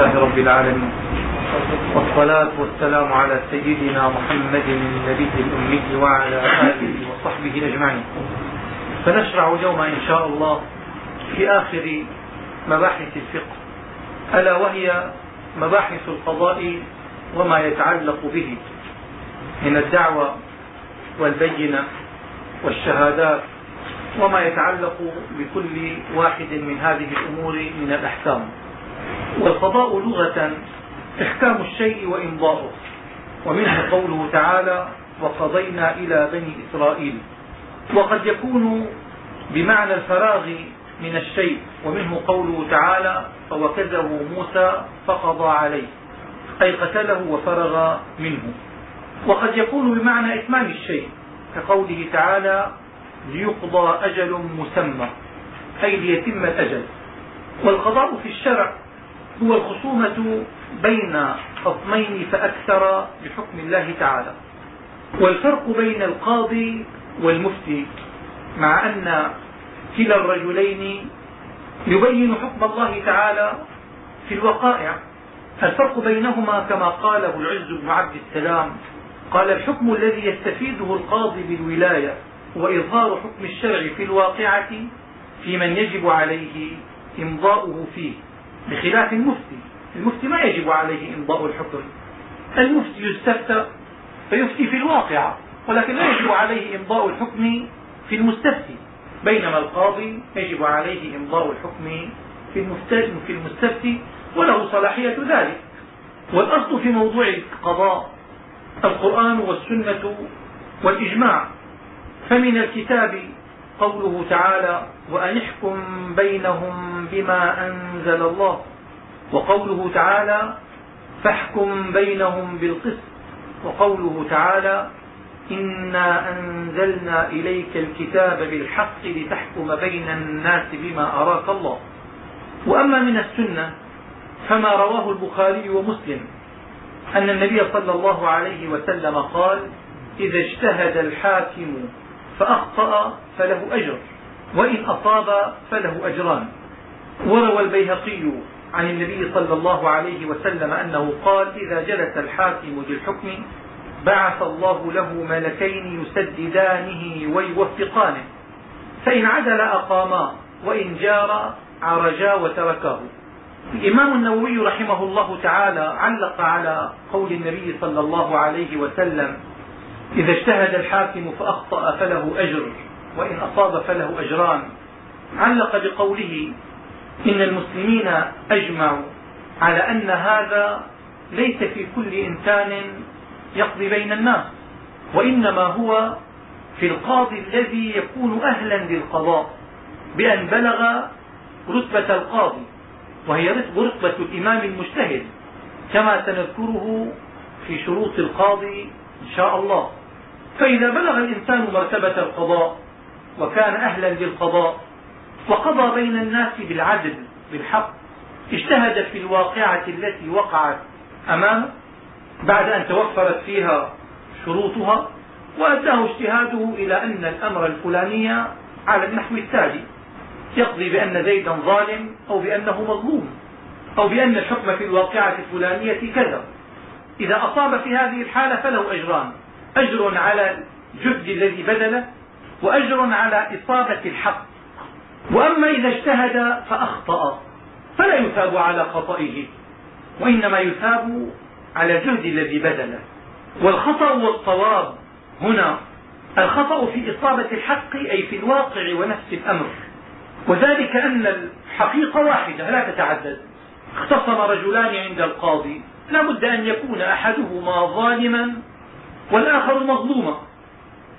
لله رب العالمين. والصلاة والسلام على سيدنا محمد النبي الأمي وعلى آله وصحبه أجمعين. فنشرع اليوم إن شاء الله في آخر مباحث الفقه ألا وهي مباحث القضاء وما يتعلق به. من الدعوة والبينة والشهادات وما يتعلق بكل واحد من هذه الأمور من الأحكام. والقضاء لغة إحكام الشيء وإمضاؤه. ومنه قوله تعالى وقضينا إلى بني إسرائيل وقد يكون بمعنى الفراغ من الشيء ومنه قوله تعالى فوكزه موسى فقضى عليه أي قتله وفرغ منه. وقد يكون بمعنى إتمام الشيء كقوله تعالى ليقضى أجل مسمى أي ليتم الأجل. والقضاء في الشرع هو الخصومة بين خصمين فأكثر بحكم الله تعالى. والفرق بين القاضي والمفتي مع أن كلا الرجلين يبين حكم الله تعالى في الوقائع. الفرق بينهما كما قاله العز بن عبد السلام قال الحكم الذي يستفيده القاضي بالولاية هو إظهار حكم الشرع في الواقعة في من يجب عليه إمضاؤه فيه. بخلاف المفتي. المفتي ما يجب عليه إمضاء الحكم. المفتي يستفتى فيفتي في الواقعة ولكن لا يجب عليه إمضاء الحكم في المستفتي. بينما القاضي يجب عليه إمضاء الحكم في المستفتي وله صلاحية ذلك. والأصل في موضوع القضاء القرآن والسنة والإجماع. فمن الكتاب قوله تعالى وأن احكم بينهم بما أنزل الله. وقوله تعالى فاحكم بينهم بالقسط. وقوله تعالى إنا أنزلنا إليك الكتاب بالحق لتحكم بين الناس بما أراك الله. وأما من السنة فما رواه البخاري ومسلم أن النبي صلى الله عليه وسلم قال إذا اجتهد الحاكم فأخطأ فله أجر وإن أصاب فله أجران. وروى البيهقي عن النبي صلى الله عليه وسلم أنه قال إذا جلس الحاكم للحكم بعث الله له ملكين يسددانه ويوفقانه فإن عدل أقاما وإن جار عرجا وتركاه الإمام النووي رحمه الله تعالى علق على قول النبي صلى الله عليه وسلم إذا اجتهد الحاكم فأخطأ فله أجر وإن أصاب فله أجران. علق بقوله إن المسلمين أجمعوا على أن هذا ليس في كل إنسان يقضي بين الناس وإنما هو في القاضي الذي يكون أهلا للقضاء بأن بلغ رتبة القاضي وهي رتبة الإمام المجتهد كما سنذكره في شروط القاضي إن شاء الله. فإذا بلغ الإنسان مرتبة القضاء وكان أهلا للقضاء وقضى بين الناس بالعدل بالحق اجتهد في الواقعة التي وقعت أمامه بعد أن توفرت فيها شروطها وأداه اجتهاده إلى أن الأمر الفلاني على النحو التالي يقضي بأن زيدا ظالم أو بأنه مظلوم أو بأن الحكم في الواقعة الفلانية كذا. إذا أصاب في هذه الحالة فله أجران أجر على الجهد الذي بذله وأجر على إصابة الحق. وأما إذا اجتهد فأخطأ فلا يثاب على خطئه وإنما يثاب على الجهد الذي بذله. والخطأ والصواب هنا الخطأ في إصابة الحق أي في الواقع ونفس الأمر. وذلك أن الحقيقة واحدة لا تتعدد. اختصم رجلان عند القاضي لا بد أن يكون أحدهما ظالما والآخر مظلوما.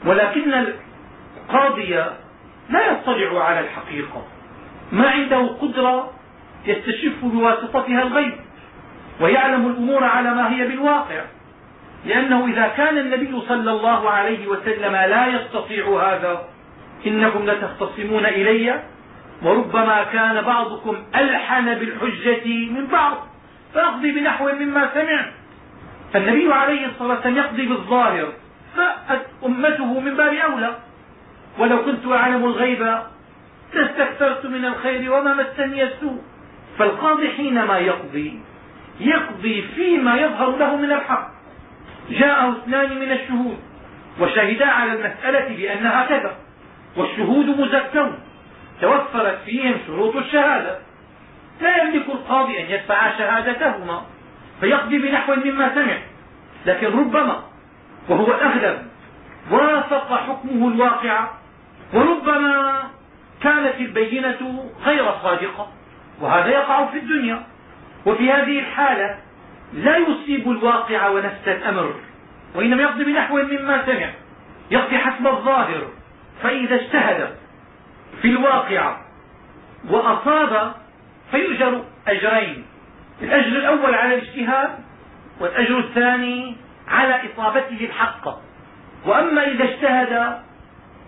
ولكن القاضي لا يطلع على الحقيقة. ما عنده قدرة يستشف بواسطتها الغيب ويعلم الأمور على ما هي بالواقع. لأنه إذا كان النبي صلى الله عليه وسلم لا يستطيع هذا إنكم لتختصمون إلي وربما كان بعضكم ألحن بالحجة من بعض فأقضي بنحو مما سمعت. فالنبي عليه الصلاة والسلام يقضي بالظاهر فأمته من باب أولى. ولو كنت أعلم الغيب لاستكثرت من الخير وما مسني السوء. فالقاضي حينما يقضي يقضي فيما يظهر له من الحق. جاءه اثنان من الشهود وشهدا على المسألة بأنها كذا. والشهود مزكون توفرت فيهم شروط الشهادة. لا يملك القاضي أن يدفع شهادتهما فيقضي بنحو مما سمع. لكن ربما وهو الأغلب وافق حكمه الواقع وربما كانت البينة غير صادقة وهذا يقع في الدنيا. وفي هذه الحالة لا يصيب الواقع ونفس الأمر وإنما يقضي بنحو مما سمع. يقضي حسب الظاهر فإذا اجتهد في الواقع وأصاب فيؤجر أجرين الأجر الأول على الاجتهاد والأجر الثاني على إصابته الحق وأما إذا اجتهد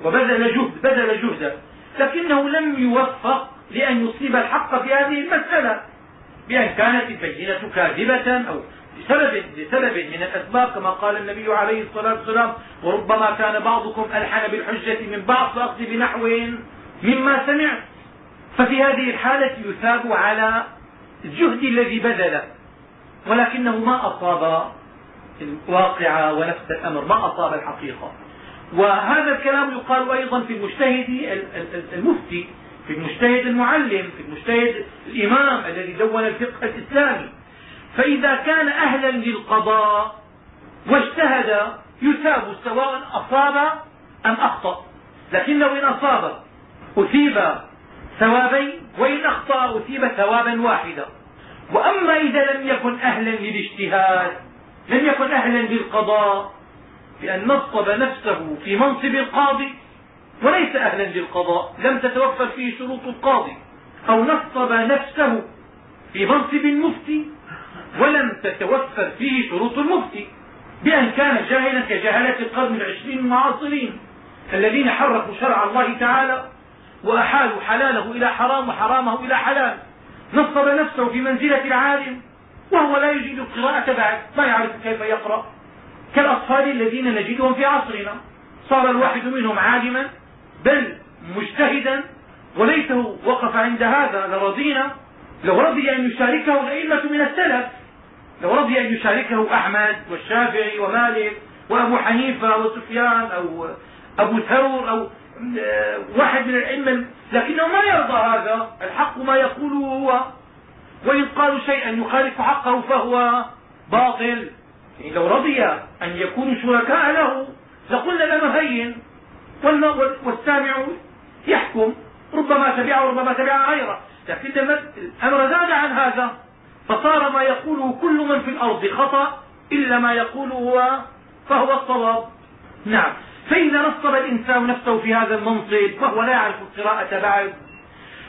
وبذل جهد بذل جهدا لكنه لم يوفق لأن يصيب الحق في هذه المسألة. بأن كانت البينة كاذبة أو لسبب, لسبب من الأسباب كما قال النبي عليه الصلاة والسلام وربما كان بعضكم ألحن بالحجة من بعض فأخذ بنحو مما سمعت. ففي هذه الحالة يثاب على الجهد الذي بذل ولكنه ما أصاب الواقع ونفس الأمر ما أصاب الحقيقة. وهذا الكلام يقال أيضا في المجتهد المفتي في المجتهد المعلم في المجتهد الإمام الذي دون الفقه الإسلامي. فإذا كان أهلا للقضاء واجتهد يثاب سواء أصاب أم أخطأ. لكنه إن أصاب أثيب ثوابين وإن أخطأ أثيب ثوابا واحدا. وأما إذا لم يكن أهلا للاجتهاد لم يكن أهلا للقضاء بأن نصب نفسه في منصب القاضي وليس أهلا للقضاء لم تتوفر فيه شروط القاضي. أو نصب نفسه في منصب المفتي ولم تتوفر فيه شروط المفتي. بأن كان جاهلا كجهلة القرن العشرين المعاصرين الذين حرفوا شرع الله تعالى وأحالوا حلاله إلى حرام وحرامه إلى حلال. نصب نفسه في منزلة العالم وهو لا يجيد القراءة بعد ما يعرف كيف يقرأ. كالأطفال الذين نجدهم في عصرنا. صار الواحد منهم عالما بل مجتهدا وليته وقف عند هذا لرضينا. لو رضي أن يشاركه الأئمة من السلف لو رضي أن يشاركه أحمد والشافعي ومالك وأبو حنيفة وسفيان أو أبو ثور أو آه، واحد من الأئمة. لكنه ما يرضى هذا. الحق ما يقوله هو. وإن قالوا شيئا يخالف حقه فهو باطل. لو رضي أن يكونوا شركاء له لقلنا له هين والسامع يحكم. ربما تبعه وربما تبع غيره. لكن الأمر زاد عن هذا فصار ما يقوله كل من في الأرض خطأ إلا ما يقوله هو فهو الصواب. نعم. فإذا نصب الإنسان نفسه في هذا المنصب وهو لا يعرف القراءة بعد.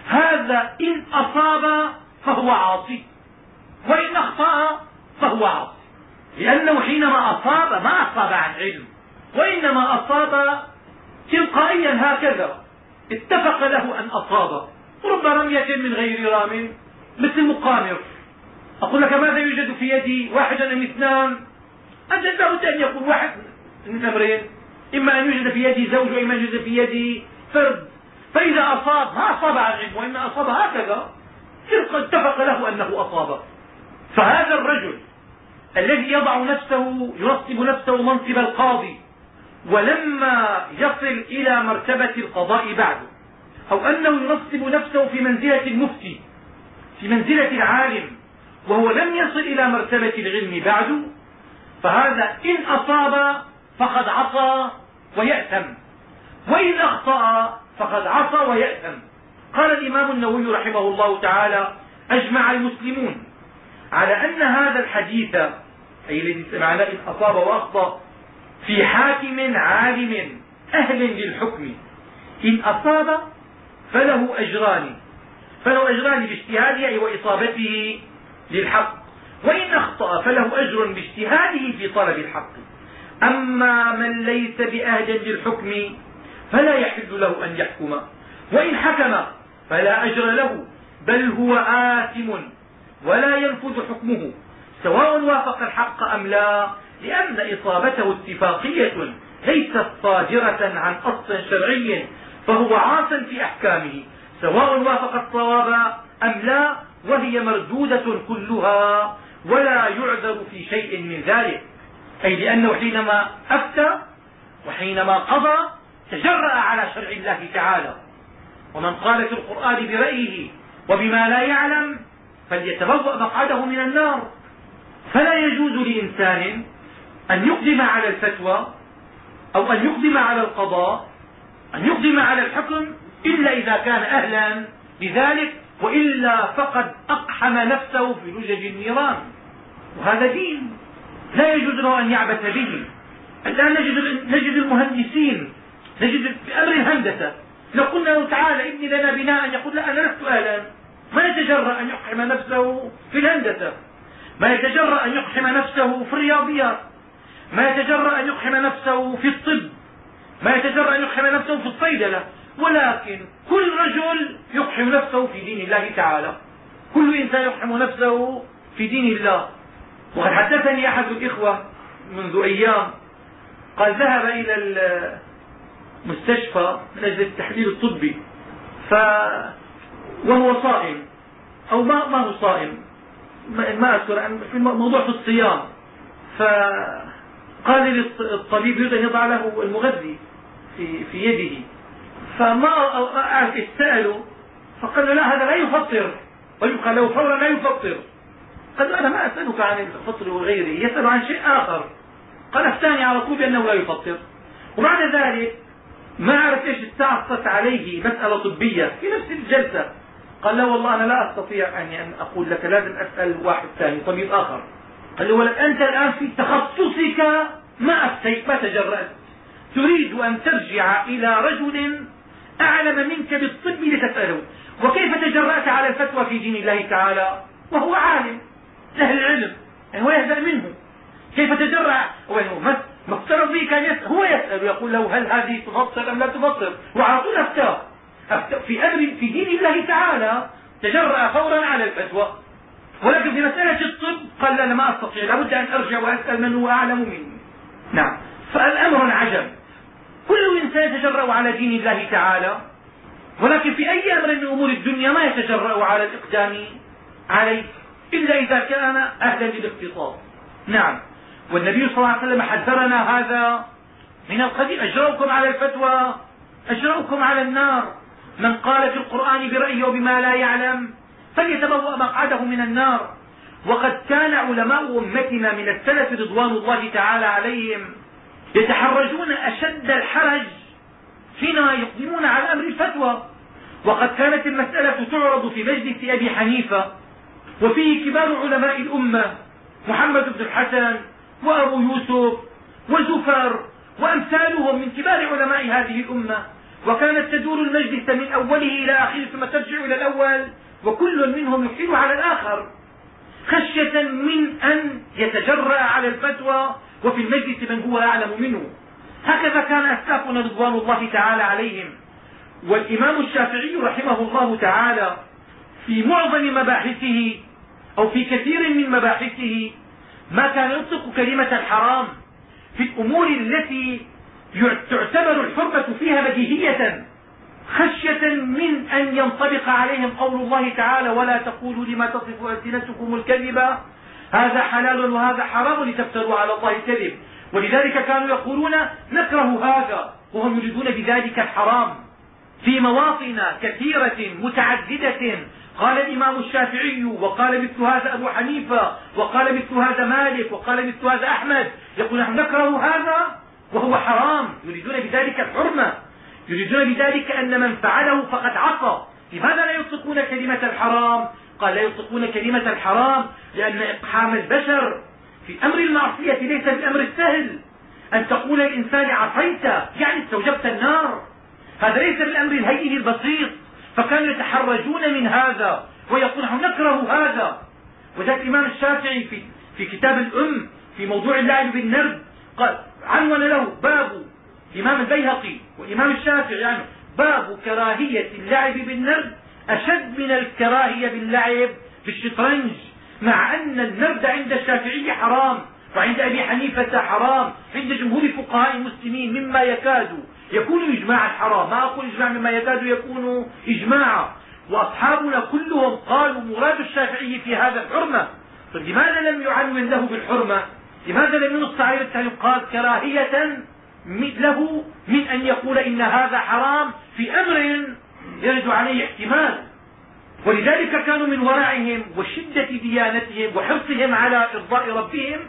هذا إن أصاب فهو عاصي وإن أخطأ فهو عاصي. لأنه حينما أصاب ما أصاب عن علم وإنما أصاب تلقائيا هكذا. اتفق له أن أصاب. رب رمية من غير رام مثل مقامر. أقول لك ماذا يوجد في يدي؟ واحدا أم اثنان؟ أنت لابد أن يكون واحد من الأمرين إما أن يوجد في يدي زوج وإما أن يوجد في يدي فرد. فإذا أصاب ما أصاب عن علم وإما أصاب هكذا. اتفق له أنه أصاب. فهذا الرجل الذي يضع نفسه ينصب نفسه منصب القاضي ولما يصل إلى مرتبة القضاء بعد أو أنه ينصب نفسه في منزلة المفتي في منزلة العالم وهو لم يصل إلى مرتبة العلم بعد فهذا إن أصاب فقد عصى ويأثم. وإن أخطأ فقد عصى ويأثم. قال الإمام النووي رحمه الله تعالى أجمع المسلمون على أن هذا الحديث أي الذي سمعناه إن أصاب وأخطأ في حاكم عالم أهل للحكم. إن أصاب فله أجران فله أجران باجتهاده وإصابته للحق وإن أخطأ فله أجر باجتهاده في طلب الحق. أما من ليس بأهل للحكم فلا يحل له أن يحكم وإن حكم فلا أجر له بل هو آثم ولا ينفذ حكمه. سواء وافق الحق أم لا لأن إصابته اتفاقية ليست صادرة عن أصل شرعي فهو عاص في أحكامه سواء وافق الصواب أم لا وهي مردودة كلها ولا يعذر في شيء من ذلك. أي لأنه حينما أفتى وحينما قضى تجرأ على شرع الله تعالى. ومن قال في القرآن برأيه وبما لا يعلم فليتبوأ مقعده من النار. فلا يجوز لإنسان أن يقدم على الفتوى أو أن يقدم على القضاء أن يقدم على الحكم إلا إذا كان أهلا لذلك وإلا فقد أقحم نفسه في لجج النيران. وهذا دين. لا يجوز له أن يعبث به. الآن نجد, نجد المهندسين نجد في أمر الهندسة. لو قلنا له تعالى ابني لنا بناء يقول لا أنا لست أهلا. ما يتجرأ أن يقحم نفسه في الهندسة؟ ما يتجرأ أن يقحم نفسه في الرياضيات ما يتجرأ أن يقحم نفسه في الطب ما يتجرأ أن يقحم نفسه في الصيدلة ولكن كل رجل يقحم نفسه في دين الله تعالى. كل إنسان يقحم نفسه في دين الله. وقد حدثني أحد الإخوة منذ أيام قال ذهب إلى المستشفى من أجل التحليل الطبي ف وهو صائم أو ما ما هو صائم؟ ما أذكر في موضوع في الصيام. فقال لي الطبيب يريد أن يضع له المغذي في في يده. فما أعرف سأله فقال له لا هذا لا يفطر. ويبقى له فورا لا يفطر. قال له أنا ما أسألك عن الفطر وغيره يسأل عن شيء آخر. قال أفتاني على طول بأنه لا يفطر. وبعد ذلك ما أعرف إيش استعصت عليه مسألة طبية في نفس الجلسة. قال لا والله أنا لا أستطيع ان أقول لك لازم أسأل واحد ثاني طبيب آخر. قال له ولك أنت الآن في تخصصك ما افتيت ما تجرأت. تريد أن ترجع إلى رجل أعلم منك بالطب لتسأله. وكيف تجرأت على الفتوى في دين الله تعالى؟ وهو عالم أهل العلم يعني هو يهزأ منه. كيف تجرع ما افترض به كان يسأل؟ هو يسأل ويقول له هل هذه تفطر أم لا تفطر وعلى طول أفتى في أمر في دين الله تعالى تجرأ فورا على الفتوى. ولكن في مسألة الطب قال لا أنا ما أستطيع لابد أن أرجع وأسأل من هو أعلم مني. نعم. فالأمر عجب كل إنسان يتجرأ على دين الله تعالى ولكن في أي أمر من أمور الدنيا ما يتجرأ على الإقدام عليه إلا إذا كان أهلا للاختصاص نعم. والنبي صلى الله عليه وسلم حذرنا هذا من القديم. أجرؤكم على الفتوى أجرؤكم على النار. من قال في القرآن برأيه وبما لا يعلم فليتبوأ مقعده من النار. وقد كان علماء أمتنا من السلف رضوان الله تعالى عليهم يتحرجون أشد الحرج حينما يقدمون على أمر الفتوى. وقد كانت المسألة تعرض في مجلس أبي حنيفة وفيه كبار علماء الأمة محمد بن الحسن وأبو يوسف وزفر وأمثالهم من كبار علماء هذه الأمة. وكانت تدور المجلس من أوله إلى آخره ثم ترجع إلى الأول وكل منهم يحيل على الآخر خشية من أن يتجرأ على الفتوى وفي المجلس من هو أعلم منه. هكذا كان أسلافنا رضوان الله تعالى عليهم. والإمام الشافعي رحمه الله تعالى في معظم مباحثه أو في كثير من مباحثه ما كان يطلق كلمة الحرام في الأمور التي تعتبر الحرمة فيها بديهية خشية من أن ينطبق عليهم قول الله تعالى ولا تقولوا لما تصف ألسنتكم الكذب؟ هذا حلال وهذا حرام لتفتروا على الله الكذب. ولذلك كانوا يقولون نكره هذا. وهم يريدون بذلك الحرام. في مواطن كثيرة متعددة قال الإمام الشافعي وقال مثل هذا أبو حنيفة وقال مثل هذا مالك وقال مثل هذا أحمد. يقول نحن نكره هذا؟ وهو حرام. يريدون بذلك الحرمة. يريدون بذلك أن من فعله فقد عصى. لماذا لا يطلقون كلمة الحرام؟ قال لا يطلقون كلمة الحرام لأن إقحام البشر في أمر المعصية ليس بالأمر السهل. أن تقول الإنسان عصيت يعني استوجبت النار. هذا ليس بالأمر الهين البسيط. فكانوا يتحرجون من هذا ويقول نحن نكره هذا. وذلك الإمام الشافعي في, في كتاب الأم في موضوع اللعب بالنرد. عنون له باب الإمام البيهقي والإمام الشافعي يعني باب كراهية اللعب بالنرد أشد من الكراهية باللعب بالشطرنج مع أن النرد عند الشافعي حرام وعند أبي حنيفة حرام عند جمهور فقهاء المسلمين مما يكاد يكون إجماعا حرام. ما أقول إجماع مما يكاد يكون إجماعا وأصحابنا كلهم قالوا مراد الشافعي في هذا الحرمة طيب لماذا لم يعنون له بالحرمة؟ لماذا لم ينص عليه التحريم قال كراهية له من أن يقول إن هذا حرام في أمر يرد عليه احتمال؟ ولذلك كانوا من ورعهم وشدة ديانتهم وحرصهم على إرضاء ربهم.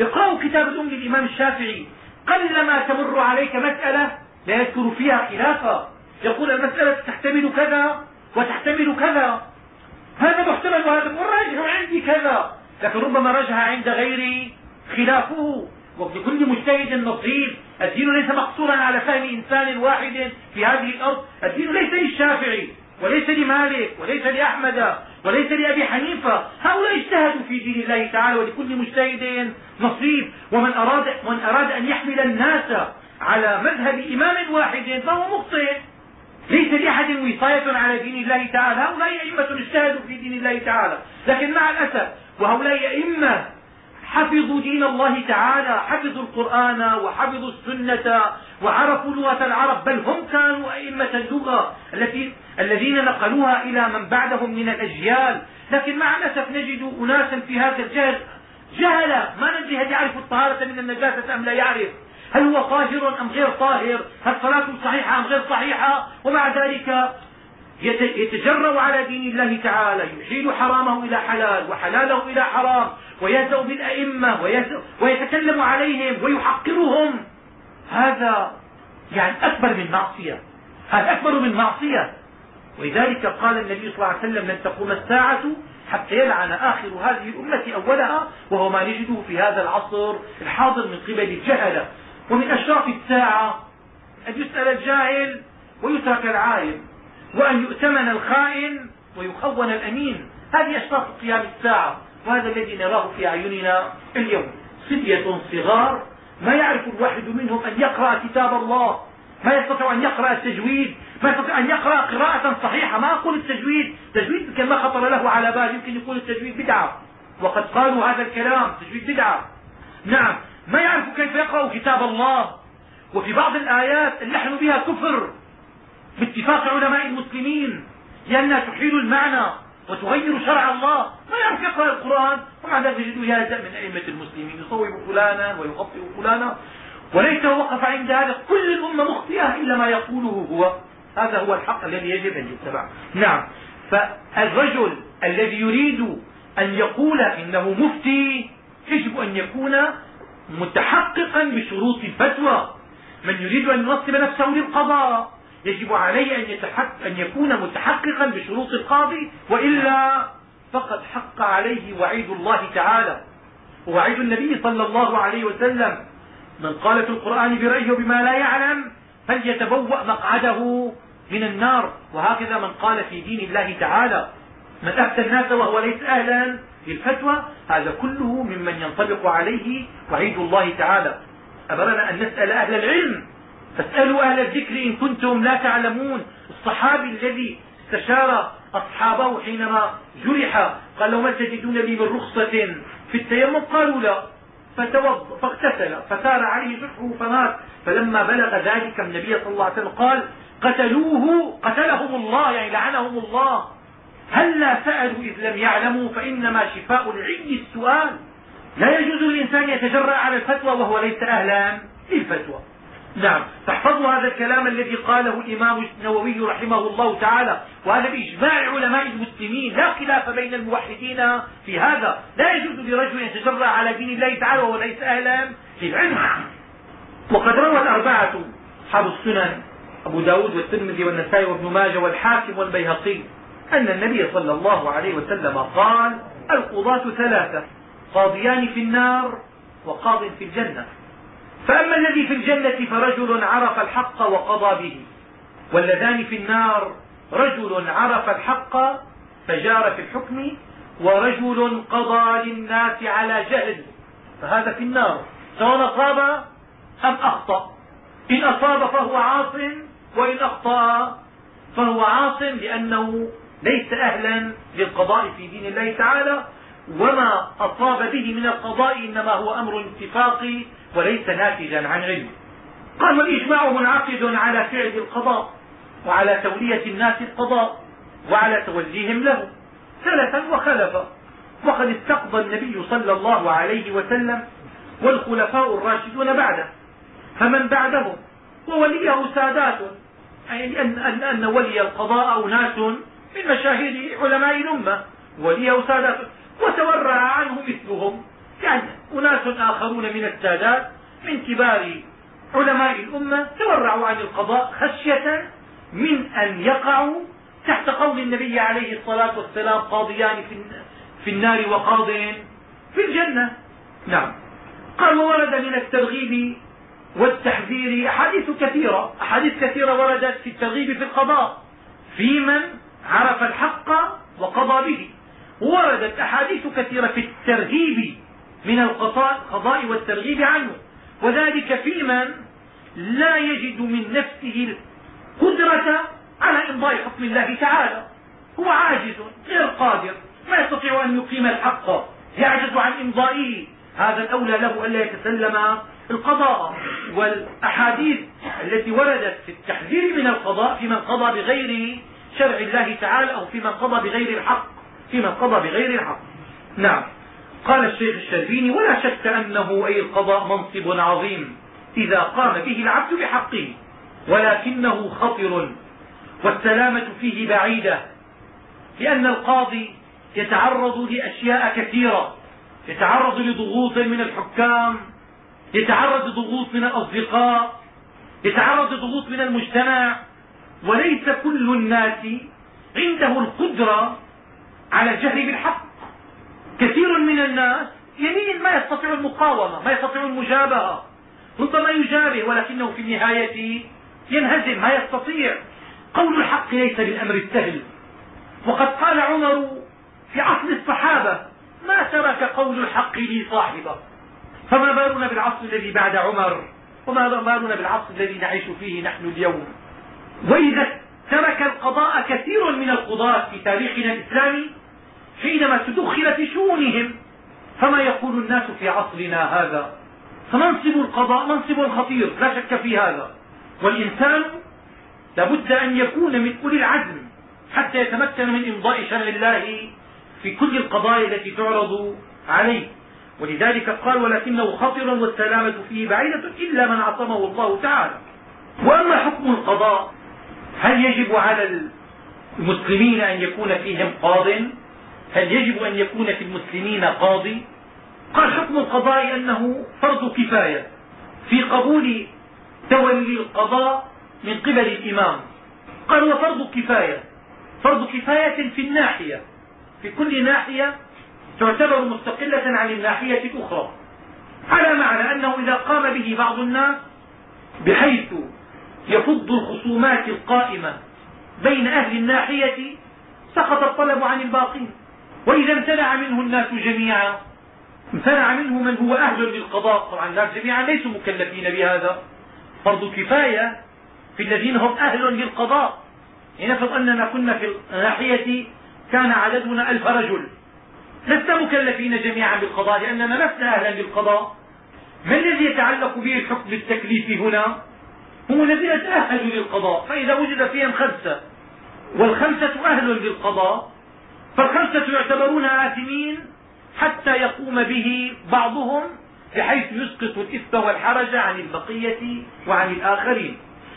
اقرأوا كتاب الأم للإمام الشافعي. قلما تمر عليك مسألة لا يذكر فيها خلافا. يقول المسألة تحتمل كذا وتحتمل كذا. هذا محتمل وهذا والراجح عندي كذا. لكن ربما رجح عند غيري خلافه ولكل مجتهد نصيب. الدين ليس مقصورا على فهم إنسان واحد في هذه الأرض. الدين ليس للشافعي وليس لمالك وليس لأحمد وليس لأبي حنيفة. هؤلاء اجتهدوا في دين الله تعالى ولكل مجتهد نصيب. ومن أراد, من أراد أن يحمل الناس على مذهب إمام واحد فهو مخطئ. ليس لأحد وصاية على دين الله تعالى. هؤلاء أئمة اجتهدوا في دين الله تعالى. لكن مع الأسف وهؤلاء أئمة حفظوا دين الله تعالى حفظوا القرآن وحفظوا السنة وعرفوا لغة العرب بل هم كانوا أئمة اللغة التي الذين نقلوها إلى من بعدهم من الأجيال. لكن مع الأسف نجد أناسا في هذا الجهل. جهل! ما ندري هل يعرف الطهارة من النجاسة أم لا يعرف. هل هو طاهر أم غير طاهر؟ هل صلاته صحيحة أم غير صحيحة؟ ومع ذلك يتجرأ على دين الله تعالى يحيل حرامه إلى حلال وحلاله إلى حرام. ويهزأ بالأئمة ويتكلم عليهم ويحقرهم. هذا يعني أكبر من معصية. هذا أكبر من معصية. ولذلك قال النبي صلى الله عليه وسلم لن تقوم الساعة حتى يلعن آخر هذه الأمة أولها وهو ما نجده في هذا العصر الحاضر من قبل الجهلة. ومن أشراف الساعة أن يسأل الجاهل ويترك العالم وأن يؤتمن الخائن ويخون الأمين. هذه أشراف قيام الساعة. وهذا الذي نراه في أعيننا اليوم. صبية صغار ما يعرف الواحد منهم أن يقرأ كتاب الله. ما يستطيع أن يقرأ التجويد. ما يستطيع أن يقرأ قراءة صحيحة. ما أقول التجويد. تجويد يمكن ما خطر له على بال. يمكن يقول التجويد بدعة. وقد قالوا هذا الكلام. تجويد بدعة. نعم. ما يعرف كيف يقرأ كتاب الله. وفي بعض الآيات اللحن بها كفر. باتفاق علماء المسلمين. لأنها تحيل المعنى. وتغير شرع الله. ما يعرف يقرأ القرآن. ومع ذلك يجد يهزأ من أئمة المسلمين. يصوب فلانا ويخطئ فلانا. وليته وقف عند هذا. كل الأمة مخطئة إلا ما يقوله هو. هذا هو الحق الذي يجب أن يتبع. نعم. فالرجل الذي يريد أن يقول إنه مفتي يجب أن يكون متحققا بشروط الفتوى. من يريد أن ينصب نفسه للقضاء. يجب عليه أن, يتحق أن يكون متحققا بشروط القاضي وإلا فقد حق عليه وعيد الله تعالى. ووعيد النبي صلى الله عليه وسلم. من قال في القرآن برأيه بما لا يعلم فليتبوأ مقعده من النار. وهكذا من قال في دين الله تعالى. من أفتى الناس وهو ليس أهلا للفتوى هذا كله ممن ينطبق عليه وعيد الله تعالى. أمرنا أن نسأل أهل العلم فاسألوا أهل الذكر إن كنتم لا تعلمون. الصحابي الذي استشار أصحابه حينما جرح قال لو ما تجدون لي من رخصة في التيمم؟ قالوا لا. فتوضا فاغتسل. فسار عليه جرحه فمات. فلما بلغ ذلك النبي صلى الله عليه وسلم قال قتلوه قتلهم الله يعني لعنهم الله. هلا سألوا إذ لم يعلموا؟ فإنما شفاء العي السؤال. لا يجوز للإنسان يتجرأ على الفتوى وهو ليس أهلا للفتوى. نعم. فاحفظوا هذا الكلام الذي قاله الإمام النووي رحمه الله تعالى وهذا بإجماع علماء المسلمين لا خلاف بين الموحدين في هذا. لا يجوز لرجل ان يتجرأ على دين الله تعالى وهو ليس أهلا للعلم. وقد روى الأربعة أصحاب السنن أبو ب داود والترمذي والنسائي وابن ماجه والحاكم والبيهقي أن النبي صلى الله عليه وسلم قال القضاة ثلاثة قاضيان في النار وقاض في الجنة. فأما الذي في الجنة فرجل عرف الحق وقضى به واللذان في النار رجل عرف الحق فجار في الحكم ورجل قضى للناس على جهل فهذا في النار سواء أصاب أم أخطأ إن أصاب فهو عاص وإن أخطأ فهو عاص لأنه ليس أهلا للقضاء في دين الله تعالى وما أصاب به من القضاء إنما هو أمر اتفاقي وليس ناتجا عن علم قال والإجماع منعقد على فعل القضاء وعلى تولية الناس القضاء وعلى توليهم له. سلفا وخلفا. وقد استقضى النبي صلى الله عليه وسلم والخلفاء الراشدون بعده. فمن بعدهم ووليه سادات يعني أن, أن ولي القضاء أناس من مشاهير علماء الأمة. وليه سادات وتورع عنه مثلهم. يعني أناس آخرون من السادات من كبار علماء الأمة تورعوا عن القضاء خشية من أن يقعوا تحت قول النبي عليه الصلاة والسلام قاضيان في النار وقاض في الجنة. نعم. قال وورد من الترغيب والتحذير أحاديث كثيرة أحاديث كثيرة وردت في الترغيب في القضاء في من عرف الحق وقضى به. وردت أحاديث كثيرة في الترهيب من القضاء والترغيب عنه. وذلك في من لا يجد من نفسه القدرة على إمضاء حكم الله تعالى. هو عاجز غير قادر ما يستطيع أن يقيم الحق يعجز عن إمضائه. هذا الأولى له ألا يتسلم القضاء. والأحاديث التي وردت في التحذير من القضاء في من قضى بغير شرع الله تعالى أو في من قضى بغير الحق في من قضى بغير الحق. نعم. قال الشيخ الشربيني ولا شك أنه أي القضاء منصب عظيم إذا قام به العبد بحقه ولكنه خطر والسلامة فيه بعيدة لأن القاضي يتعرض لأشياء كثيرة يتعرض لضغوط من الحكام يتعرض لضغوط من الأصدقاء يتعرض لضغوط من المجتمع وليس كل الناس عنده القدرة على الجهل بالحق. كثير من الناس يمين ما يستطيع المقاومة ما يستطيع المجابهة. ربما يجابه ولكنه في النهاية ينهزم ما يستطيع. قول الحق ليس بالأمر السهل. وقد قال عمر في عصر الصحابة ما ترك قول الحق لي صاحبه؟ فما بالنا بالعصر الذي بعد عمر وما بالنا بالعصر الذي نعيش فيه نحن اليوم؟ وإذا ترك القضاء كثير من القضاة في تاريخنا الإسلامي حينما تدخل في شؤونهم فما يقول الناس في عصرنا هذا؟ فمنصب القضاء منصب خطير لا شك في هذا. والإنسان لابد أن يكون من أولي العزم حتى يتمكن من إمضاء شرع الله في كل القضايا التي تعرض عليه. ولذلك قال ولكنه خطر والسلامة فيه بعيدة إلا من عصمه الله تعالى. وأما حكم القضاء هل يجب على المسلمين أن يكون فيهم قاض؟ هل يجب أن يكون في المسلمين قاضي؟ قال حكم القضاء أنه فرض كفاية في قبول تولي القضاء من قبل الإمام. قال هو فرض كفاية فرض كفاية في الناحية في كل ناحية تعتبر مستقلة عن الناحية الأخرى. على معنى أنه إذا قام به بعض الناس بحيث يفض الخصومات القائمة بين أهل الناحية سقط الطلب عن الباقين. وإذا امتنع منه الناس جميعا. امتنع منه من هو أهل للقضاء. طبعا الناس جميعا ليسوا مكلفين بهذا. فرض كفاية في الذين هم أهل للقضاء. لنفرض أننا كنا في الناحية كان عددنا ألف رجل. لسنا مكلفين جميعا بالقضاء لأننا لسنا أهلا للقضاء. ما الذي يتعلق به الحكم بالتكليف هنا؟ هم الذين تأهلوا للقضاء. فإذا وجد فيهم خمسة والخمسة أهل للقضاء فالخمسة يعتبرون آثمين حتى يقوم به بعضهم بحيث يسقط الإثم والحرج عن البقية وعن الآخرين.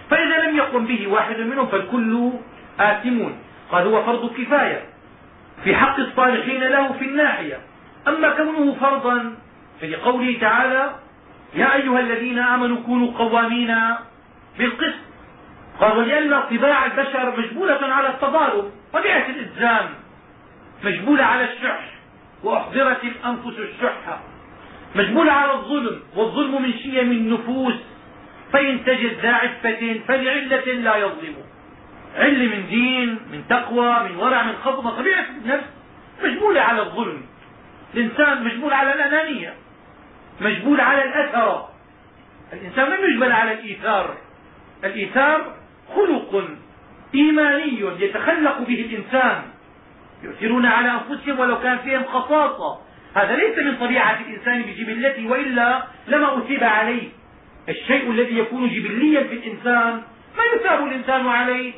فإذا لم يقم به واحد منهم فالكل آثمون. قال هو فرض كفاية. في حق الصالحين له في الناحية. أما كونه فرضا فلقوله تعالى يا أيها الذين آمنوا كونوا قوامين بالقسط. قال ولأن طباع البشر مجبولة على التضارب. طبيعة الإلزام. مجبولة على الشح وأحضرت الأنفس الشح. مجبولة على الظلم والظلم من شيم النفوس فإن تجد ذا عفة فلعلة لا يظلم. عل من دين من تقوى من ورع من خطبة طبيعة النفس. مجبولة على الظلم. الإنسان مجبول على الأنانية. مجبول على الأثر. الإنسان لم يجبل على الإيثار. الإيثار خلق إيماني يتخلق به الإنسان. يؤثرون على أنفسهم ولو كان فيهم خصاصة. هذا ليس من طبيعة الإنسان بجبلته وإلا لما أثيب عليه. الشيء الذي يكون جبليا في الإنسان ما يثاب الإنسان عليه.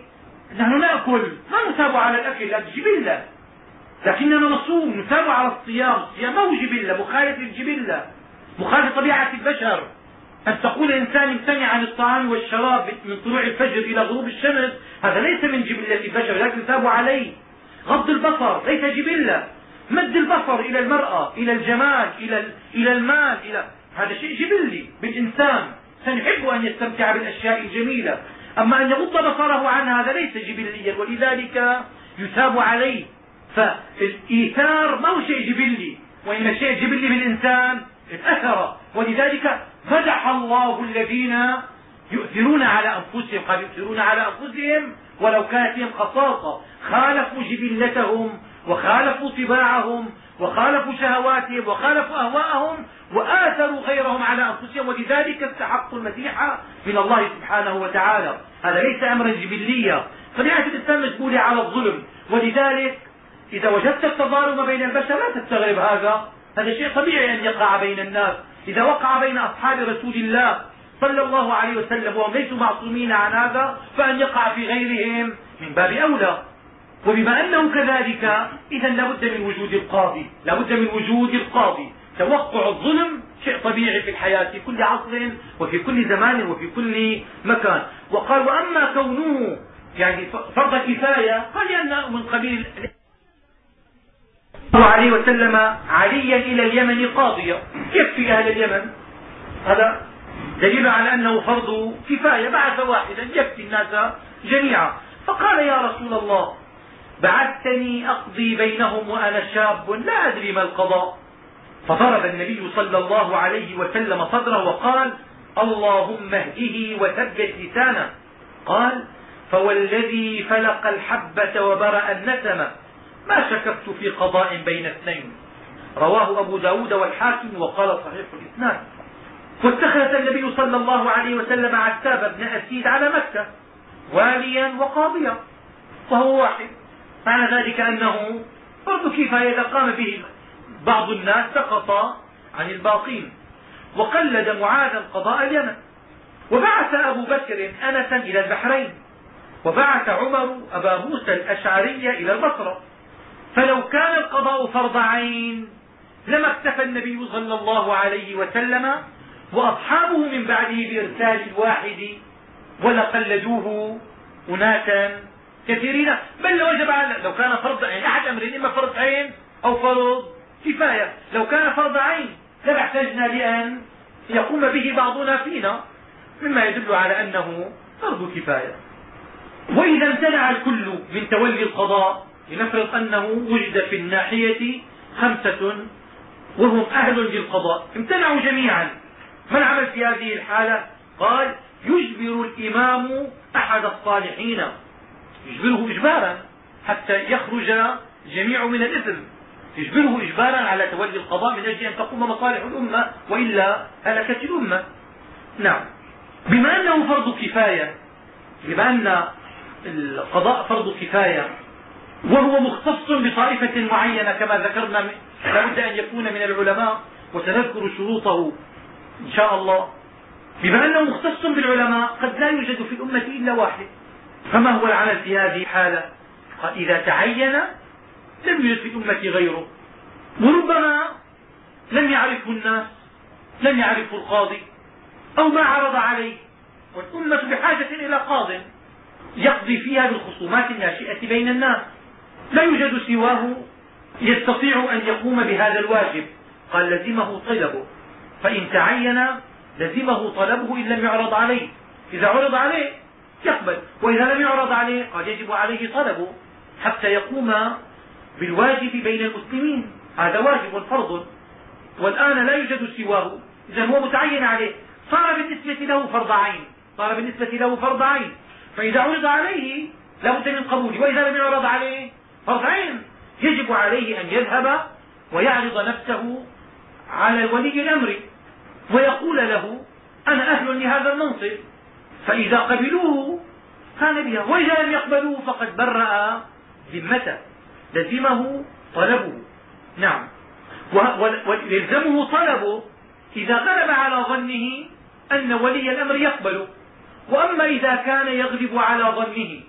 نحن نأكل ما نثاب على الأكل لا جبلة لكننا نصوم نثاب على الصيام. الصيام ما هو جبلة مخالف للجبلة. مخالف طبيعة البشر. أن تقول الإنسان امتنع عن الطعام والشراب من طلوع الفجر إلى غروب الشمس؟ هذا ليس من جبلة البشر لكن يثاب عليه. غض البصر ليس جبلة. مد البصر إلى المرأة إلى الجمال إلى إلى المال إلى هذا شيء جبلي بالإنسان. سنحب أن يستمتع بالأشياء الجميلة. أما أن يغض بصره عن هذا ليس جبليا ولذلك يثاب عليه. فالإيثار ما هو شيء جبلي وإن الشيء الجبلي بالإنسان الأثر. ولذلك مدح الله الذين يؤثرون على أنفسهم قال يؤثرون على أنفسهم ولو كانت فيهم خصاصة. خالفوا جبلتهم وخالفوا طباعهم وخالفوا شهواتهم وخالفوا أهواءهم وآثروا غيرهم على أنفسهم ولذلك استحقوا المسيح من الله سبحانه وتعالى. هذا ليس أمرا جبليا. طبيعة الإسلام مجبولة على الظلم. ولذلك إذا وجدت التظالم بين البشر لا تستغرب هذا. هذا شيء طبيعي أن يقع بين الناس. إذا وقع بين أصحاب رسول الله صلى الله عليه وسلم وهم ليسوا معصومين عن هذا فأن يقع في غيرهم من باب أولى. وبما أنه كذلك إذا لابد من وجود القاضي لابد من وجود القاضي. توقع الظلم شيء طبيعي في الحياة في كل عصر وفي كل زمان وفي كل مكان. وقال وأما كونه يعني فرض كفاية قال لأن من قبيل الله عليه وسلم عليا إلى اليمن قاضيا. يكفي أهل اليمن؟ هذا دليل على أنه فرض كفاية. بعث واحدا يكفي الناس جميعا. فقال يا رسول الله بعثتني أقضي بينهم وأنا شاب لا أدري ما القضاء. فضرب النبي صلى الله عليه وسلم صدره وقال اللهم اهده وثبت لسانه. قال فوالذي فلق الحبة وبرأ النسمة. ما شككت في قضاء بين اثنين. رواه أبو ب داود والحاكم وقال صحيح الإسناد. واتخذ النبي صلى الله عليه وسلم عتاب بن أسيد على مكة واليا وقاضيا وهو واحد. معنى ذلك أنه فرض كفاية إذا قام به بعض الناس سقط عن الباقين وقلد معاذا قضاء اليمن. وبعث أبو بكر أنسا إلى البحرين وبعث عمر أبا موسى الأشعري إلى البصرة. فلو كان القضاء فرض عين لما اكتفى النبي صلى الله عليه وسلم وأصحابه من بعده بإرسال الواحد ولقلدوه أناسا كثيرين. بل لو وجب على لو كان فرض عين أحد أمرين إما فرض عين أو فرض كفاية. لو كان فرض عين لما احتجنا لأن يقوم به بعضنا فينا مما يدل على أنه فرض كفاية. وإذا امتنع الكل من تولي القضاء لنفرض أنه وجد في الناحية خمسة وهم أهل للقضاء. امتنعوا جميعا. ما العمل في هذه الحالة؟ قال يجبر الإمام أحد الصالحين. يجبره إجبارا حتى يخرج الجميع من الإثم. يجبره إجبارا على تولي القضاء من أجل أن تقوم مصالح الأمة وإلا هلكت الأمة. نعم. بما أنه فرض كفاية بما أن القضاء فرض كفاية وهو مختص بطائفة معينة كما ذكرنا لا بد أن يكون من العلماء وسنذكر شروطه. إن شاء الله. بما أنه مختص بالعلماء قد لا يوجد في الأمة إلا واحد. فما هو العمل في هذه الحالة؟ قال إذا تعين لم يوجد في الأمة غيره. وربما لم يعرفه الناس لم يعرفه القاضي أو ما عرض عليه. والأمة بحاجة إلى قاض يقضي فيها بالخصومات الناشئة بين الناس. لا يوجد سواه يستطيع أن يقوم بهذا الواجب. قال لزمه طلبه. فإن تعين لزمه طلبه إن لم يعرض عليه. إذا عرض عليه يقبل. وإذا لم يعرض عليه قال يجب عليه طلبه حتى يقوم بالواجب بين المسلمين. هذا واجب فرض. والآن لا يوجد سواه. إذا هو متعين عليه. صار بالنسبة له فرض عين. صار بالنسبة له فرض عين. فإذا عرض عليه لا بد من قبوله وإذا لم يعرض عليه فرض عين يجب عليه أن يذهب ويعرض نفسه على ولي الأمر. ويقول له أنا أهل لهذا المنصب فإذا قبلوه كان بها وإذا لم يقبلوه فقد برأ ذمته لزمه طلبه. نعم. ويلزمه طلبه إذا غلب على ظنه أن ولي الأمر يقبله وأما إذا كان يغلب على ظنه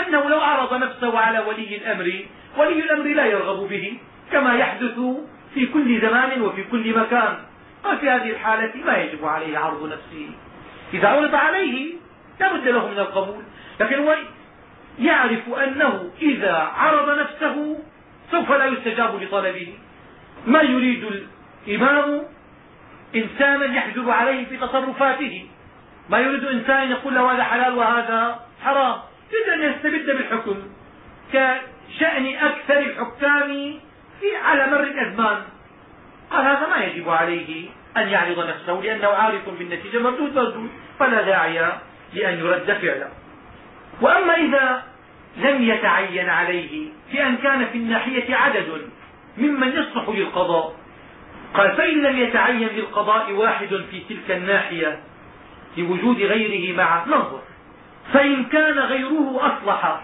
أنه لو عرض نفسه على ولي الأمر ولي الأمر لا يرغب به كما يحدث في كل زمان وفي كل مكان. قال في هذه الحالة ما يجب عليه عرض نفسه. إذا عرض عليه لا بد له من القبول. لكن هو يعرف أنه إذا عرض نفسه سوف لا يستجاب لطلبه. ما يريد الإمام إنسانا يحجر عليه في تصرفاته. ما يريد إنسان يقول له هذا حلال وهذا حرام. يريد أن يستبد بالحكم كشأن أكثر الحكام في على مر الأزمان. قال هذا ما يجب عليه أن يعرض نفسه لأنه عارف بالنتيجة مردود مردود فلا داعي لأن يرد فعله. وأما إذا لم يتعين عليه في أن كان في الناحية عدد ممن يصلح للقضاء قال فإن لم يتعين للقضاء واحد في تلك الناحية لوجود غيره معه ننظر فإن كان غيره أصلح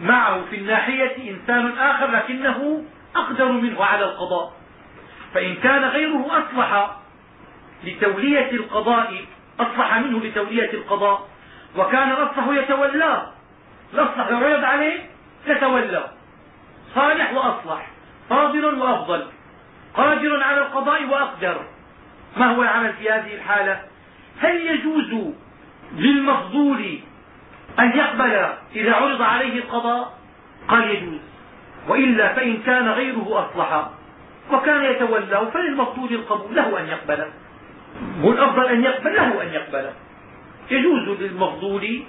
معه في الناحية إنسان آخر لكنه أقدر منه على القضاء. فإن كان غيره أصلح لتولية القضاء أصلح منه لتولية القضاء. وكان الأصلح يتولاه الأصلح لو عرض عليه تتولى. صالح وأصلح فاضل وأفضل قادر على القضاء وأقدر. ما هو العمل في هذه الحالة؟ هل يجوز للمفضول أن يقبل إذا عرض عليه القضاء؟ قال يجوز. وإلا فإن كان غيره أصلح. وكان يتولاه فللمفضول القبول له أن يقبله هو الأفضل أن يقبل له أن يقبله يجوز للمفضول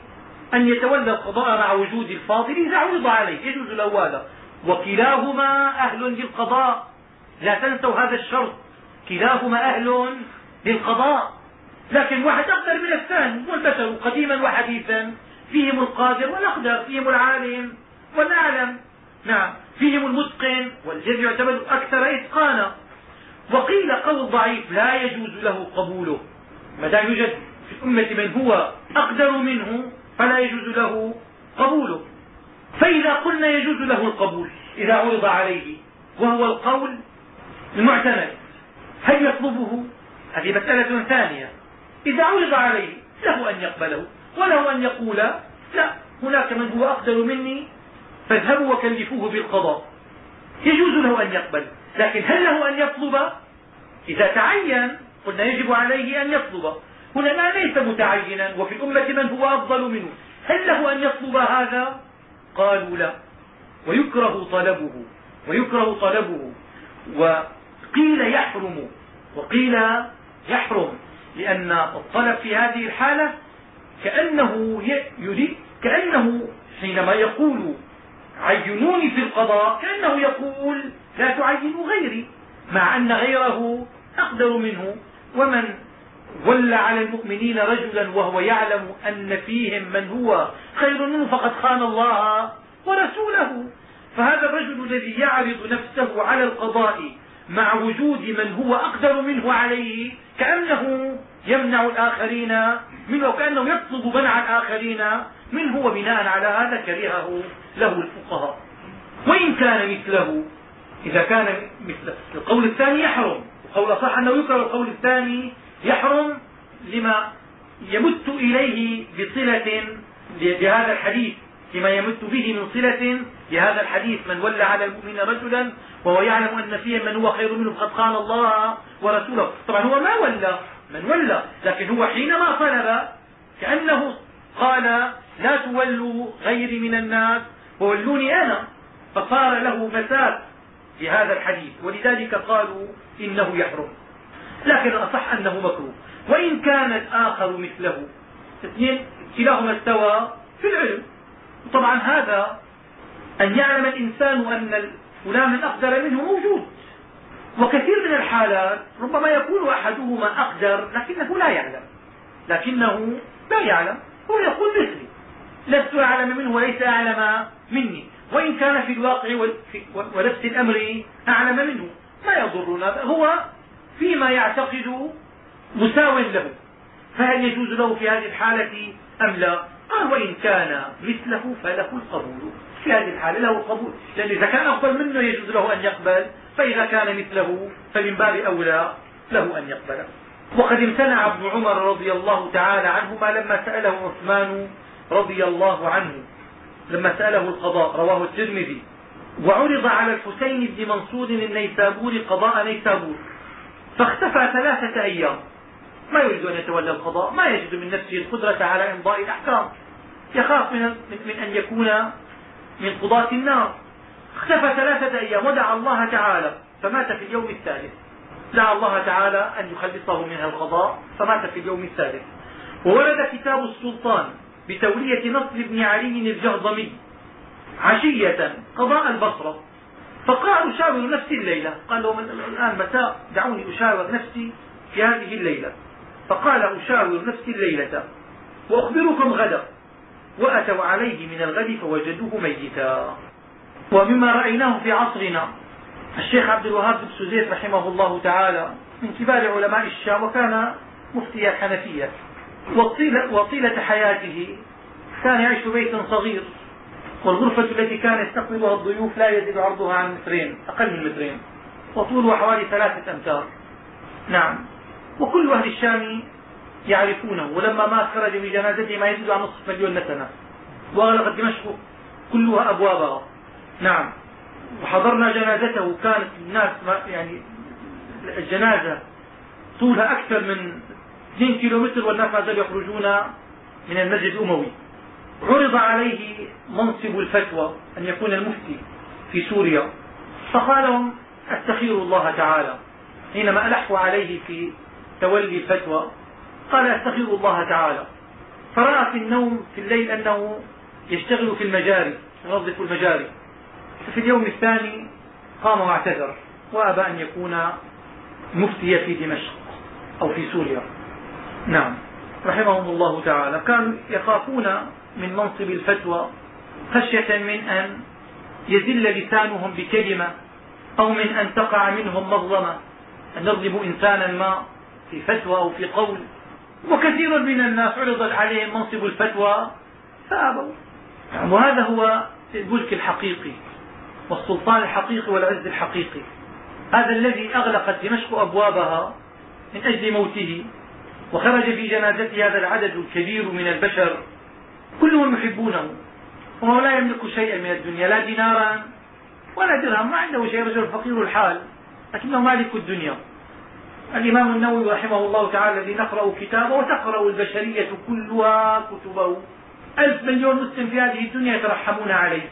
أن يتولى القضاء مع وجود الفاضل إذا عرض عليه. يجوز له هذا. وكلاهما أهل للقضاء. لا تنسوا هذا الشرط. كلاهما أهل للقضاء. لكن واحد أقدر من الثاني. والبشر قديما وحديثا. فيهم القادر والأقدر فيهم العالم والأعلم. نعم. فيهم المتقن والذي يعتبر أكثر إتقانا. وقيل قول ضعيف لا يجوز له قبوله. ما دام يوجد في الأمة من هو أقدر منه فلا يجوز له قبوله. فإذا قلنا يجوز له القبول إذا عرض عليه وهو القول المعتمد هل يطلبه؟ هذه مسألة ثانية. إذا عرض عليه له أن يقبله وله أن يقول لا هناك من هو أقدر مني فاذهبوا وكلفوه بالقضاء. يجوز له أن يقبل لكن هل له أن يطلب؟ إذا تعين قلنا يجب عليه أن يطلب. هنا ما ليس متعينا وفي الأمة من هو أفضل منه. هل له أن يطلب هذا؟ قالوا لا. ويكره طلبه ويكره طلبه. وقيل يحرم وقيل يحرم لأن الطلب في هذه الحالة كأنه يريد كأنه حينما يقول عينوني في القضاء كأنه يقول لا تعينوا غيري مع أن غيره أقدر منه. ومن ولى على المؤمنين رجلا وهو يعلم أن فيهم من هو خير منه فقد خان الله ورسوله. فهذا الرجل الذي يعرض نفسه على القضاء مع وجود من هو أقدر منه عليه كأنه يمنع الآخرين منه وكأنه يطلب منع الآخرين منه وبناء على هذا كرهه له الفقهاء. وإن كان مثله إذا كان مثل القول الثاني يحرم القول صح أنه يكره القول الثاني يحرم لما يمت إليه بصلة لهذا الحديث لما يمت به من صلة لهذا الحديث من ولى على المؤمن رجلا وهو يعلم أن فيهم من هو خير منه قد خان الله ورسوله. طبعا هو ما ولى من ولى لكن هو حينما طلب كأنه قال لا تولوا غيري من الناس وولوني أنا. فصار له مساس في هذا الحديث ولذلك قالوا إنه يحرم. لكن الأصح أنه مكروه. وإن كان الآخر مثله. اثنين كلاهما استوى في العلم. طبعا هذا أن يعلم الإنسان أن فلان الأقدر منه موجود. وكثير من الحالات ربما يكون أحدهما أقدر لكنه لا يعلم. لكنه لا يعلم. هو يقول مثلي لست أعلم منه وليس أعلم مني. وإن كان في الواقع ونفس الأمر أعلم منه ما يضرنا. هو فيما يعتقد مساو له. فهل يجوز له في هذه الحالة أم لا؟ قال وإن كان مثله فله القبول. في هذه الحالة له القبول. لأن إذا كان أفضل منه يجوز له أن يقبل. فإذا كان مثله فمن باب أولى له أن يقبل. وقد امتنع ابن عمر رضي الله تعالى عنهما لما سأله عثمان رضي الله عنه. لما سأله القضاء رواه الترمذي. وعرض على الحسين بن منصور النيسابوري قضاء نيسابور. فاختفى ثلاثة أيام. ما يريد أن يتولى القضاء ما يجد من نفسه القدرة على إمضاء الأحكام. يخاف من, من أن يكون من قضاة النار. اختفى ثلاثة أيام ودعا الله تعالى فمات في اليوم الثالث. دعا الله تعالى أن يخلصه من القضاء فمات في اليوم الثالث. وورد كتاب السلطان بتولية نصر بن علي الجهضمي عشية قضاء البصرة. فقال أشاور نفسي الليلة. قال لهم الآن مساء دعوني أشاور نفسي في هذه الليلة. فقال أشاور نفسي الليلة. وأخبركم غدا. وأتوا عليه من الغد فوجدوه ميتا. ومما رأيناه في عصرنا. الشيخ عبد الوهاب بن سزير رحمه الله تعالى من كبار علماء الشام وكان مفتي الحنفية. وطيلة حياته. كان يعيش بيت صغير. والغرفة التي كان يستقبلها الضيوف لا يزيد عرضها عن مترين أقل من مترين. وطولها حوالي ثلاثة أمتار. نعم. وكل أهل الشام يعرفونه. ولما مات خرج بجنازته ما يزيد عن نصف مليون نسمة. وأغلقت دمشق كلها أبوابها. نعم. وحضرنا جنازته كانت الناس يعني الجنازة طولها أكثر من 2 كيلومتر والناس ما زالوا يخرجون من المسجد الأموي. عرض عليه منصب الفتوى أن يكون المفتي في سوريا. فقال لهم استخير الله تعالى. حينما ألحوا عليه في تولي الفتوى قال استخير الله تعالى. فرأى في النوم في الليل أنه يشتغل في المجاري ينظف المجاري. ففي اليوم الثاني قام واعتذر وأبى أن يكون مفتي في دمشق أو في سوريا. نعم. رحمهم الله تعالى. كانوا يخافون من منصب الفتوى خشية من أن يزل لسانهم بكلمة أو من أن تقع منهم مظلمة. أن يظلموا إنسانا ما في فتوى أو في قول. وكثير من الناس عرضت عليهم منصب الفتوى فأبوا. وهذا هو الملك الحقيقي. والسلطان الحقيقي والعز الحقيقي. هذا الذي أغلقت دمشق أبوابها من أجل موته وخرج في جنازته هذا العدد الكبير من البشر كلهم يحبونه وهو لا يملك شيئا من الدنيا لا دينارا ولا درهم ما عنده شيء رجل فقير الحال لكنه مالك الدنيا. الإمام النووي رحمه الله تعالى الذي نقرأ كتابه وتقرأ البشرية كلها كتبه. ألف مليون مسلم في هذه الدنيا يترحمون عليه.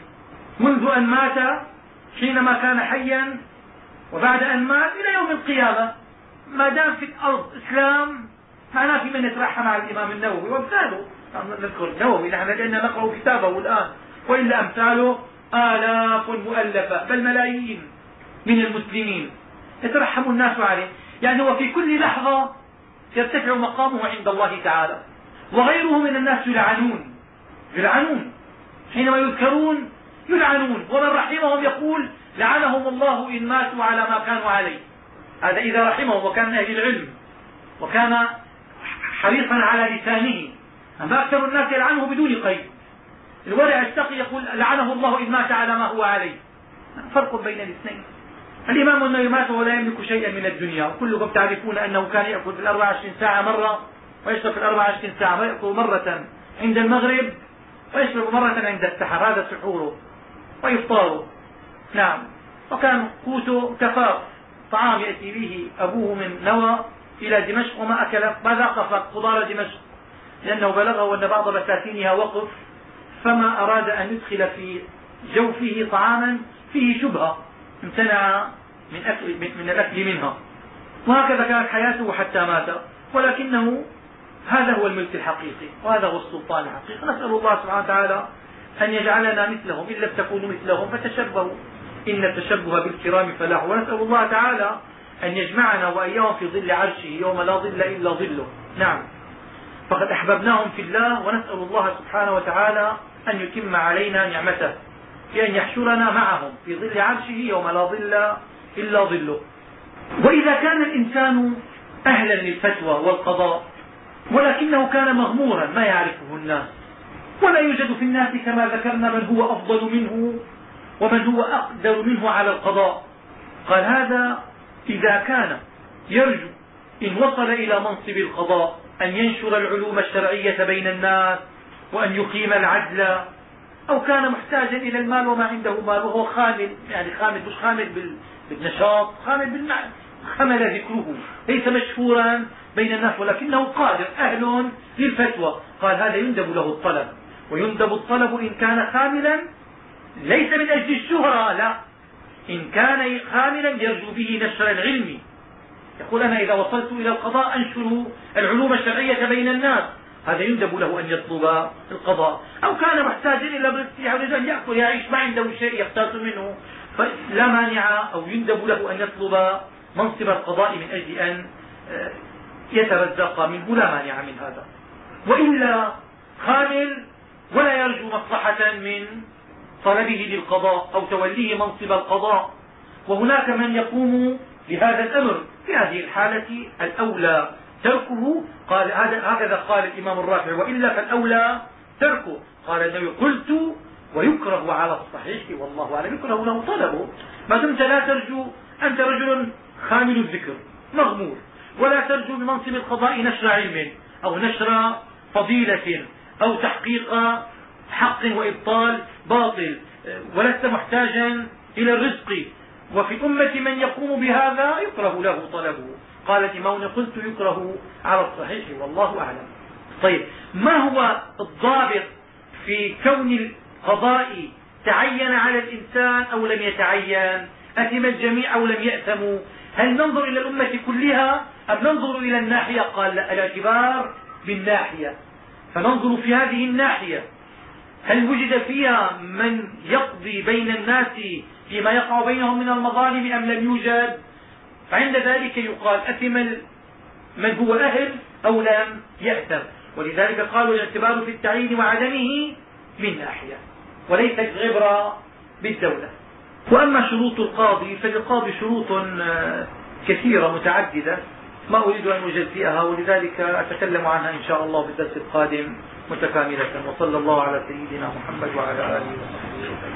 منذ أن مات حينما كان حيا وبعد أن مات إلى يوم القيامة. ما دام في الأرض إسلام فأنا في من يترحم على الإمام النووي وأمثاله. نذكر النووي نحن لأننا نقرأ كتابه الآن. وإلا أمثاله آلاف مؤلفة بل ملايين من المسلمين. يترحم الناس عليه. يعني هو في كل لحظة يرتفع مقامه عند الله تعالى. وغيره من الناس يلعنون يلعنون. حينما يذكرون يلعنون. ومن رحمهم يقول لعنهم الله إن ماتوا على ما كانوا عليه. هذا إذا رحمهم وكان من أهل العلم وكان حريصا على لسانه. أما أكثر الناس يلعنه بدون قيد. الورع التقي يقول لعنه الله إن مات على ما هو عليه. فرق بين الاثنين. الإمام النووي مات ولا يملك شيئا من الدنيا. كلكم تعرفون أنه كان يأكل في الأربع عشرين ساعة مرة ويشرب في الأربع عشرين ساعة ويأكل مرة عند المغرب ويشرب مرة عند السحر. هذا سحوره. وإفطاره نعم. وكان قوته كفاف. طعام يأتي به أبوه من نوى إلى دمشق وما أكل. ما ذاق خضار دمشق. لأنه بلغه أن بعض بساتينها وقف فما أراد أن يدخل في جوفه طعاما فيه شبهة. امتنع من, أكل من الأكل منها. وهكذا كانت حياته حتى مات. ولكنه هذا هو الملك الحقيقي وهذا هو السلطان الحقيقي. نسأل الله سبحانه وتعالى أن يجعلنا مثلهم إن لم تكونوا مثلهم فتشبهوا. إن التشبه بالكرام فلاح ونسأل الله تعالى أن يجمعنا وإياهم في ظل عرشه يوم لا ظل إلا ظله. نعم. فقد أحببناهم في الله ونسأل الله سبحانه وتعالى أن يتم علينا نعمته بأن يحشرنا معهم في ظل عرشه يوم لا ظل إلا ظله. وإذا كان الإنسان أهلا للفتوى والقضاء ولكنه كان مغمورا ما يعرفه الناس. ولا يوجد في الناس كما ذكرنا من هو أفضل منه ومن هو أقدر منه على القضاء. قال هذا إذا كان يرجو إن وصل إلى منصب القضاء أن ينشر العلوم الشرعية بين الناس وأن يقيم العدل أو كان محتاجا إلى المال وما عنده مال وهو خامل يعني خامل مش خامل بالنشاط خامل بالمعنى خمل ذكره. ليس مشهورا بين الناس ولكنه قادر أهل للفتوى. قال هذا يندب له الطلب. ويندب الطلب إن كان خاملا ليس من أجل الشهرة لا. إن كان خاملا يرجو به نشر العلم. يقول أنا إذا وصلت إلى القضاء أنشر العلوم الشرعية بين الناس. هذا يندب له أن يطلب القضاء. أو كان محتاجا إلى يريد أن يأكل يعيش ما عنده شيء يقتات منه. فلا مانع أو يندب له أن يطلب منصب القضاء من أجل أن آه، يترزق منه. لا مانع من هذا. وإلا خامل ولا يرجو مصلحة من طلبه للقضاء أو توليه منصب القضاء. وهناك من يقوم بهذا الأمر في هذه الحالة الأولى. تركه قال هكذا قال الإمام الرافع وإلا فالأولى تركه. قال النبي قلت ويكره على الصحيح والله أعلم يكره له طلبه. ما دمت لا ترجو أنت رجل خامل الذكر مغمور. ولا ترجو بمنصب القضاء نشر علم أو نشر فضيلة. أو تحقيق حق وإبطال باطل. ولست محتاجا إلى الرزق. وفي الأمة من يقوم بهذا يكره له طلبه. قال الإمام قلت يكره على الصحيح والله أعلم. طيب ما هو الضابط في كون القضاء تعين على الإنسان أو لم يتعين؟ أثم الجميع أو لم يأثموا هل ننظر إلى الأمة كلها أم ننظر إلى الناحية؟ قال لا الأعتبار بالناحية. فننظر في هذه الناحية. هل وجد فيها من يقضي بين الناس فيما يقع بينهم من المظالم أم لم يوجد؟ فعند ذلك يقال أثم من هو أهل أو لم يأثم. ولذلك قالوا الاعتبار في التعيين وعدمه من ناحية وليست العبرة بالدولة. وأما شروط القاضي فللقاضي شروط آه، كثيرة متعددة. ما أريد أن أجزئها ولذلك أتكلم عنها إن شاء الله في الدرس القادم متكاملة. وصلى الله على سيدنا محمد وعلى آله وصحبه وسلم.